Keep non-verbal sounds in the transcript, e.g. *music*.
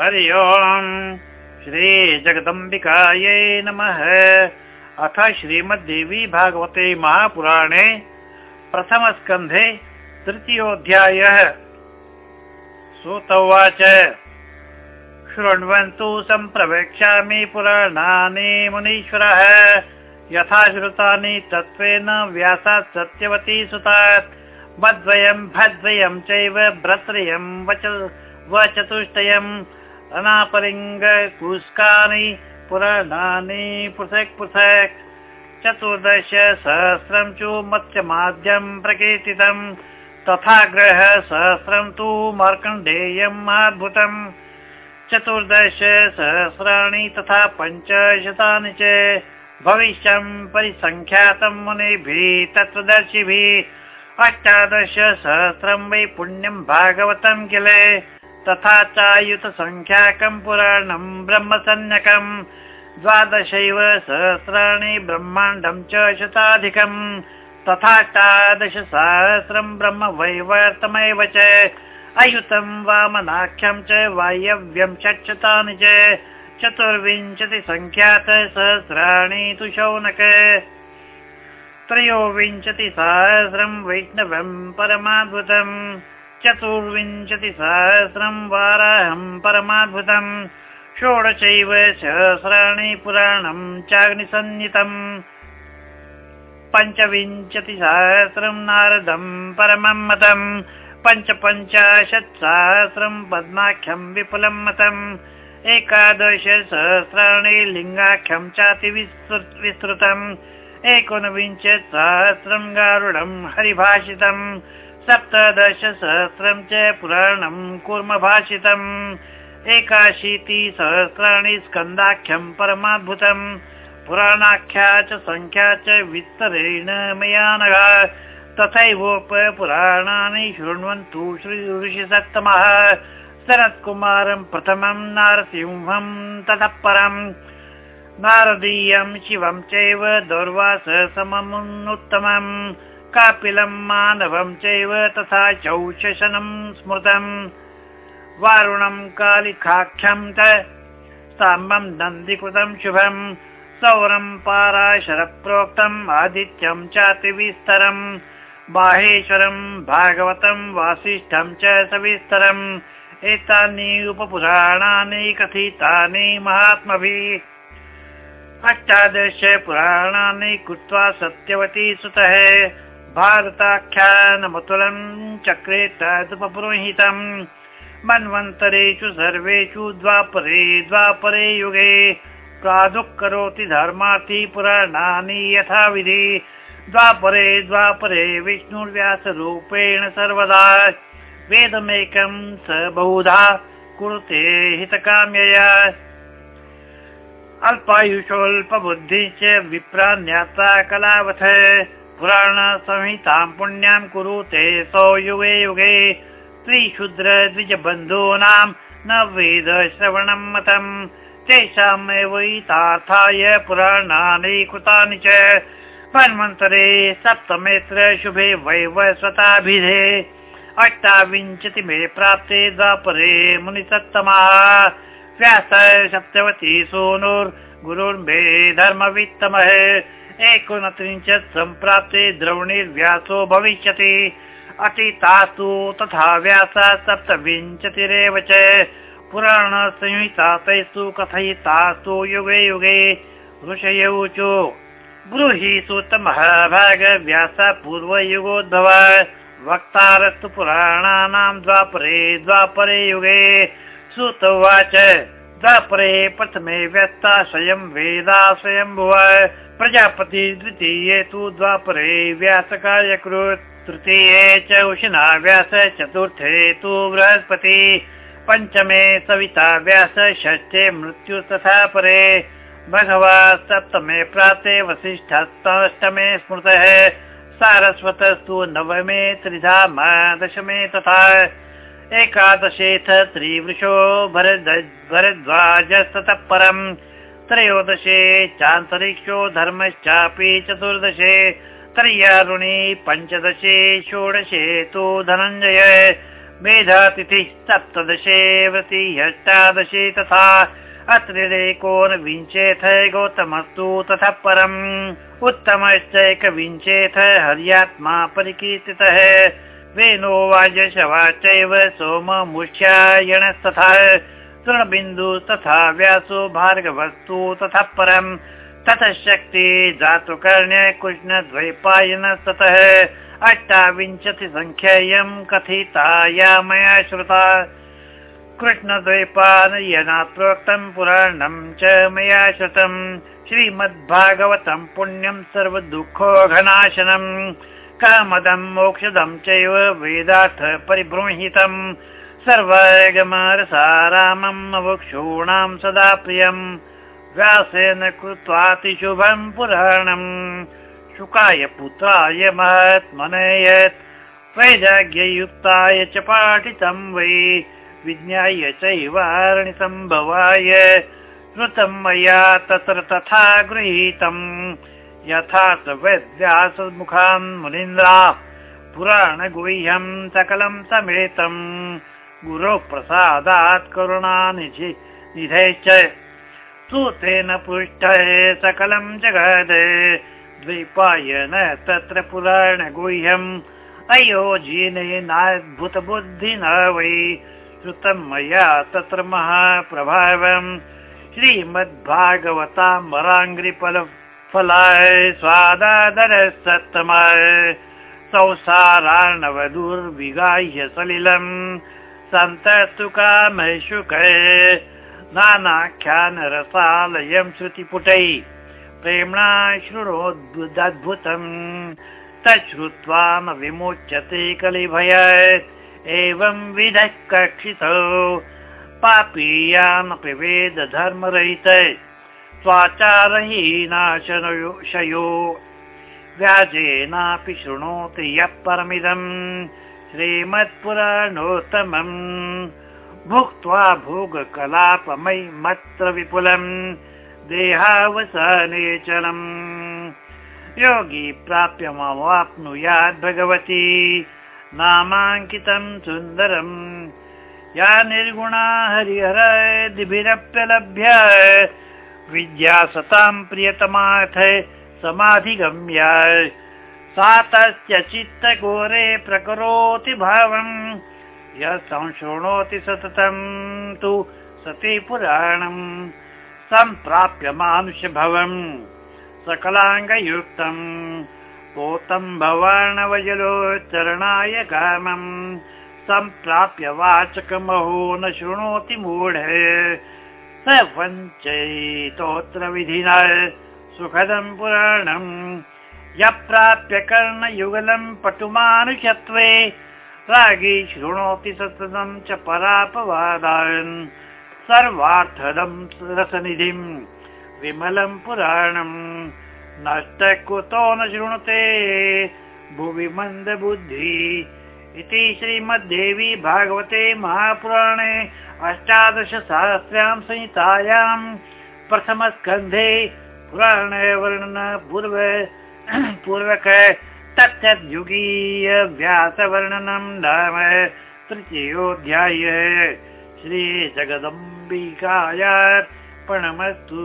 हरि ओम् श्रीजगदम्बिकायै नमः। अथ श्रीमद्देवी भागवते महापुराणे प्रथमस्कन्धे तृतीयोऽध्यायः। श्रुत उवाच शृण्वन्तु सम्प्रवेक्ष्यामि पुराणानि मुनीश्वरः। यथा श्रुतानि तत्त्वेन व्यासात् सत्यवती सुतात्। मद्वयम् भद्वयम् चैव भ्रत्रयम् वच वचतुष्टयम् अनापरिङ्गकुस्कानि पुराणानि पृथक् पृथक् चतुर्दश सहस्रं तु मत्स्यमाद्यं प्रकीर्तितम्। तथा ग्रह सहस्रं तु मार्कण्डेयम् अद्भुतम् चतुर्दश सहस्राणि तथा पञ्चशतानि च भविष्यम् परिसङ्ख्यातं मुनिभिः तत्त्वदर्शिभिः। अष्टादश सहस्रं वै पुण्यं भागवतं किल तथा चायुतसङ्ख्याकम् पुराणम् ब्रह्मसन्यकम् द्वादशैव सहस्राणि ब्रह्माण्डम् च शताधिकम् तथाष्टादशसहस्रम् ब्रह्म वैवर्तमेव च। अयुतम् वामनाख्यम् च वायव्यम् षट्शतानि च। चतुर्विंशतिसङ्ख्यात सहस्राणि तु शौनक। त्रयोविंशतिसहस्रम् वैष्णवम् परमाद्भुतम् चतुर्विंशतिसहस्रम् वाराहम् परमाद्भुतम् षोडशैव सहस्राणि पुराणम् चाग्निसन्नितम् पञ्चविंशतिसहस्रम् नारदम् परमम् मतम् पञ्चपञ्चाशत्सहस्रम् पद्माख्यम् विपुलम् मतम् एकादश सहस्राणि लिङ्गाख्यम् चाति विस्तृतम् एकोनविंशत्सहस्रम् गारुडम् हरिभाषितम् सप्तदशसहस्रं च पुराणम् कुर्म भाषितम् एकाशीतिसहस्राणि स्कन्दाख्यम् परमाद्भुतम्। पुराणाख्या च सङ्ख्या च विस्तरेण मया नग तथैवोपपुराणानि शृण्वन्तु श्री ऋषिसत्तमः। शरत्कुमारम् प्रथमम् नारसिंहम् ततः परम्। नारदीयम् शिवम् चैव दौर्वास कापिलम् मानवम् चैव तथा चौशनम् स्मृतम् वारुणम् कालिकाख्यम् च साम्बम् नन्दिकृतम् शुभम् सौरम् पाराशरप्रोक्तम् आदित्यम् चातिविस्तरम् माहेश्वरम् भागवतम् वासिष्ठम् च सविस्तरम्। एतानि उपपुराणानि कथितानि महात्मभिः। अष्टादश पुराणानि कृत्वा सत्यवती सुतः भारताख्यानमतुलम् चक्रे तदुपपुरोहितम् मन्वन्तरेषु सर्वेषु द्वापरे द्वापरे युगे प्रादुःकरोति धर्मार्थी पुराणानि यथाविधि। द्वापरे द्वापरे विष्णुर्व्यासरूपेण सर्वदा वेदमेकम् स बहुधा कुरुते हितकाम्यया। अल्पायुषोऽल्पबुद्धिः च विप्रान्याता कलावथ पुराणसंहिताम् पुण्याम् कुरुते सौ युगे युगे त्रिशूद्र द्विजबन्धूनाम् न वेद श्रवणम् मतम्। तेषामेव हितार्थाय पुराणानि कृतानि च। मन्वन्तरे सप्तमेत्र शुभे वैवस्वताभिधे अष्टाविंशति मे प्राप्ते द्वापरे मुनिसत्तमाः। व्यास सप्तवती सूनुर्गुरुर्मे धर्मवित्तमः एकोनत्रिंशत् सम्प्राप्ते द्रवणिर्व्यासो भविष्यति। अतीतास्तु तथा व्यासा सप्तविंशतिरेव च। पुराणसंहिता तैस्तु कथयितास्तु युगे युगे। ऋषयौ च ब्रूहि सुतमः भाग व्यास पूर्वयुगोद्भव। वक्तारस्तु पुराणानां द्वापरे द्वापरे युगे। उवाच द्वापरे प्रथमे व्यस्ता स्वयं वेदाश्रयं भुव प्रजापति द्वितीये तु द्वापरे व्यासकार्यकृत् तृतीये च उष्णा व्यास चतुर्थे तु बृहस्पति। पञ्चमे सविता व्यास षष्ठे मृत्यु तथा परे। भगवा सप्तमे प्राते वसिष्ठस्तमे स्मृतः। सारस्वतस्तु नवमे त्रिधाम दशमे तथा एकादशेथ त्रिवृषो भरद्वाजस्ततः परम्। त्रयोदशे चान्तरिक्षो धर्मश्चापि चतुर्दशे। त्रय्यारुणि पञ्चदशे षोडशे तु धनञ्जय। मेधातिथिः सप्तदशे व्रति अष्टादशे तथा। अत्रिरेकोनविंशेथ गौतमस्तु ततः परम्। उत्तमश्चैकविंशेथ हर्यात्मा परिकीर्तितः वेणो वाजशवा चैव सोममुष्यायणस्तथा तृणबिन्दु तथा व्यासो भार्गवस्तु ततः परम् ततः शक्ति जातुकर्ण्य कृष्णद्वैपायनस्ततः अष्टाविंशतिसङ्ख्येयम् कथिताया मया श्रुता। कृष्णद्वैपायनात् प्रोक्तम् पुराणम् च मया श्रुतम् श्रीमद्भागवतम् पुण्यम् सर्वदुःखोघनाशनम् कामदम् मोक्षदम् चैव वेदार्थ परिबृंहितम् सर्वगमरसारामम् मुक्षूणाम् सदा प्रियम् व्यासेन कृत्वातिशुभम् पुराणम् शुकाय पुत्राय महात्मनयत् वैराग्ययुक्ताय च पाठितम् वै विज्ञाय चैवारणिसम्भवाय श्रुतम् मया तत्र तथा गृहीतम् यथार्थवैद्यासमुखान् मुनीन्द्रा पुराणगुह्यम् सकलम् समेतम्। गुरो प्रसादात् करुणानिधि निधैश्च सूतेन पृष्ठे सकलम् जगद। द्वैपायन तत्र पुराणगुह्यम्। अयोजीनेनाद्भुतबुद्धिना वै। श्रुतम् मया तत्र महाप्रभावम्। श्रीमद्भागवताम्बराङ्ग्रिफल फलाय स्वादादर सत्तमाय संसारार्णवधुर्विगाह्य सलिलम् सन्तस्तु कामशुक नानाख्यानरसालयम् श्रुतिपुटै। प्रेम्णा शृणोद्भुतम् तच्छ्रुत्वा न विमुच्यते कलिभय। एवं विधः कक्षितौ। पापीयानपि वेद स्वाचारहीनाशयो व्याजेनापि शृणोति यः परमिदम्। श्रीमत्पुराणोत्तमम्। भुक्त्वा भोगकलापमयि मत्र विपुलम्। देहावसानेचलम् योगी प्राप्य ममाप्नुयात् भगवती। नामाङ्कितम् सुन्दरम्। या निर्गुणा हरिहरदिभिरप्यलभ्य विद्या सताम् प्रियतमाथ समाधिगम्य सा तस्य चित्तघोरे प्रकरोति भावम्। यः संशृणोति सततम् तु सति पुराणम्। सम्प्राप्य मानुषभवम् सकलाङ्गयुक्तम्। पोतम् भवाणवजलोच्चरणाय कामम्। सम्प्राप्य वाचकमहो न शृणोति मूढ स वञ्चैतोत्र विधिना सुखदम् पुराणम् यप्राप्य कर्णयुगलम् पटुमानुषत्वे रागी शृणोति सततम् च परापवादान् सर्वार्थदम् रसनिधिम् विमलम् पुराणम् नष्ट कुतो न शृणुते भुवि मन्दबुद्धिः इति श्रीमद्देवी भागवते महापुराणे अष्टादशसहस्र्यां संहितायाम् प्रथमस्कन्धे पुराणे वर्णन पूर्व *clears throat* पूर्वक तत्तद्युगीय व्यासवर्णनम् नाम तृतीयोऽध्याय श्रीजगदम्बिकायार्पणमस्तु